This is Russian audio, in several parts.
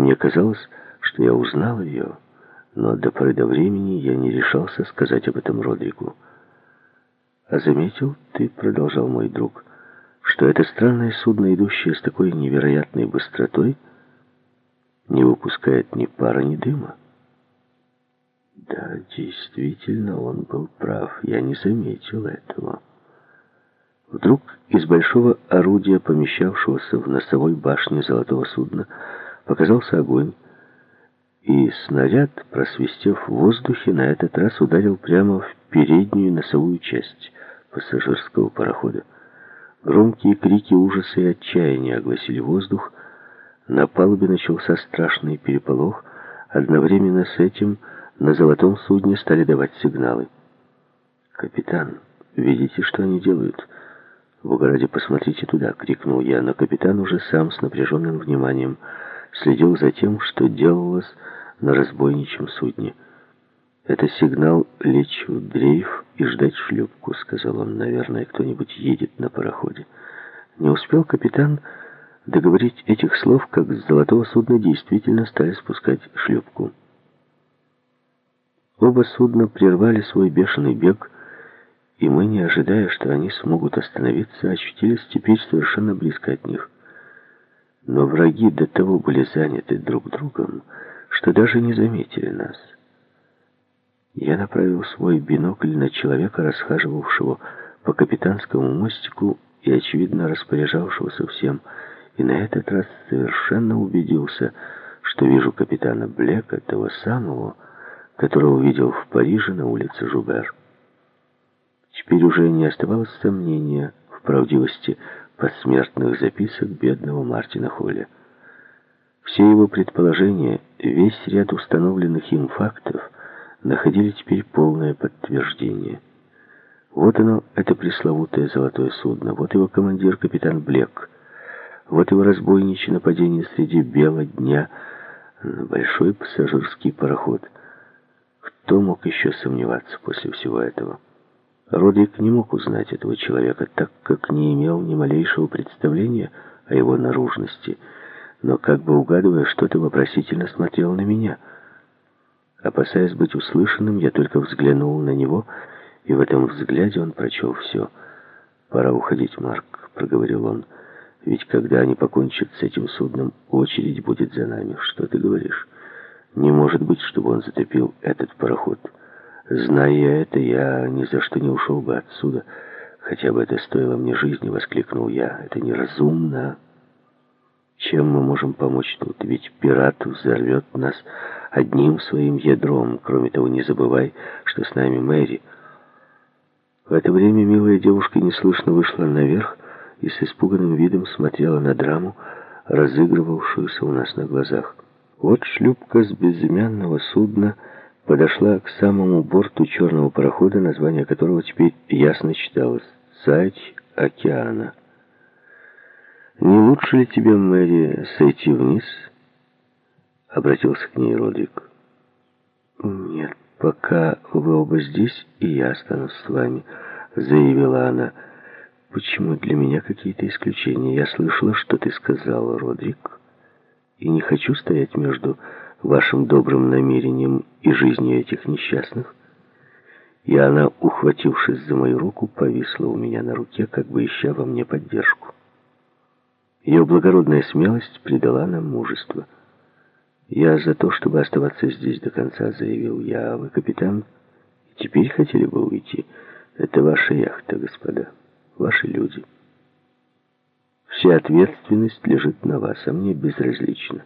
мне казалось, что я узнал ее, но до поры до времени я не решался сказать об этом Родрику. «А заметил ты, — продолжал мой друг, — что это странное судно, идущее с такой невероятной быстротой, не выпускает ни пара, ни дыма?» Да, действительно, он был прав. Я не заметил этого. Вдруг из большого орудия, помещавшегося в носовой башне золотого судна, показался огонь, и снаряд, просвистев в воздухе, на этот раз ударил прямо в переднюю носовую часть пассажирского парохода. Громкие крики ужаса и отчаяния огласили воздух. На палубе начался страшный переполох. Одновременно с этим на золотом судне стали давать сигналы. «Капитан, видите, что они делают?» «В угороде посмотрите туда!» — крикнул я, но капитан уже сам с напряженным вниманием следил за тем, что делалось на разбойничьем судне. «Это сигнал лечь в дрейф и ждать шлюпку», — сказал он. «Наверное, кто-нибудь едет на пароходе». Не успел капитан договорить этих слов, как с золотого судна действительно стали спускать шлюпку. Оба судна прервали свой бешеный бег, и мы, не ожидая, что они смогут остановиться, очутились теперь совершенно близко от них. Но враги до того были заняты друг другом, что даже не заметили нас. Я направил свой бинокль на человека, расхаживавшего по капитанскому мостику и, очевидно, распоряжавшегося всем, и на этот раз совершенно убедился, что вижу капитана Блека, того самого, которого видел в Париже на улице Жубер. Теперь уже не оставалось сомнения в правдивости посмертных записок бедного Мартина Холля. Все его предположения, весь ряд установленных им фактов находили теперь полное подтверждение. Вот оно, это пресловутое золотое судно, вот его командир капитан Блек, вот его разбойничье нападение среди бела дня на большой пассажирский пароход — кто мог еще сомневаться после всего этого? Родрик не мог узнать этого человека, так как не имел ни малейшего представления о его наружности, но как бы угадывая что-то, вопросительно смотрел на меня. Опасаясь быть услышанным, я только взглянул на него, и в этом взгляде он прочел все. «Пора уходить, Марк», — проговорил он, — «ведь когда они покончат с этим судном, очередь будет за нами. Что ты говоришь?» Не может быть, чтобы он затопил этот пароход. Зная это, я ни за что не ушел бы отсюда. Хотя бы это стоило мне жизни, воскликнул я. Это неразумно. Чем мы можем помочь тут? Ведь пират взорвет нас одним своим ядром. Кроме того, не забывай, что с нами Мэри. В это время милая девушка неслышно вышла наверх и с испуганным видом смотрела на драму, разыгрывавшуюся у нас на глазах. Вот шлюпка с безымянного судна подошла к самому борту черного парохода, название которого теперь ясно читалось «Царь океана». «Не лучше ли тебе, Мэри, сойти вниз?» Обратился к ней Родрик. «Нет, пока вы оба здесь, и я останусь с вами», — заявила она. «Почему для меня какие-то исключения? Я слышала, что ты сказал, Родрик» и не хочу стоять между вашим добрым намерением и жизнью этих несчастных. И она, ухватившись за мою руку, повисла у меня на руке, как бы ища во мне поддержку. Ее благородная смелость придала нам мужество. «Я за то, чтобы оставаться здесь до конца», — заявил я. «А вы, капитан, теперь хотели бы уйти? Это ваша яхта, господа, ваши люди». Вся ответственность лежит на вас, а мне безразлично.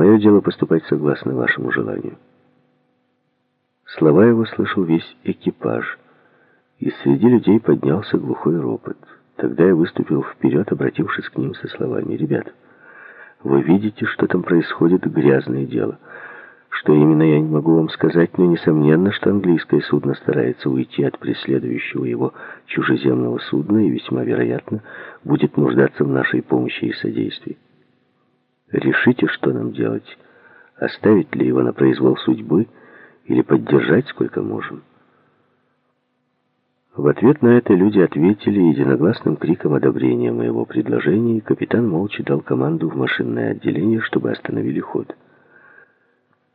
Мое дело поступать согласно вашему желанию. Слова его слышал весь экипаж, и среди людей поднялся глухой ропот. Тогда я выступил вперед, обратившись к ним со словами. «Ребят, вы видите, что там происходит грязное дело». Что именно, я не могу вам сказать, но несомненно, что английское судно старается уйти от преследующего его чужеземного судна и весьма вероятно будет нуждаться в нашей помощи и содействии. Решите, что нам делать. Оставить ли его на произвол судьбы или поддержать сколько можем. В ответ на это люди ответили единогласным криком одобрения моего предложения, и капитан молча дал команду в машинное отделение, чтобы остановили ход.